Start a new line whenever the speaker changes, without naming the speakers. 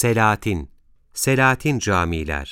Selatin, Selatin camiler.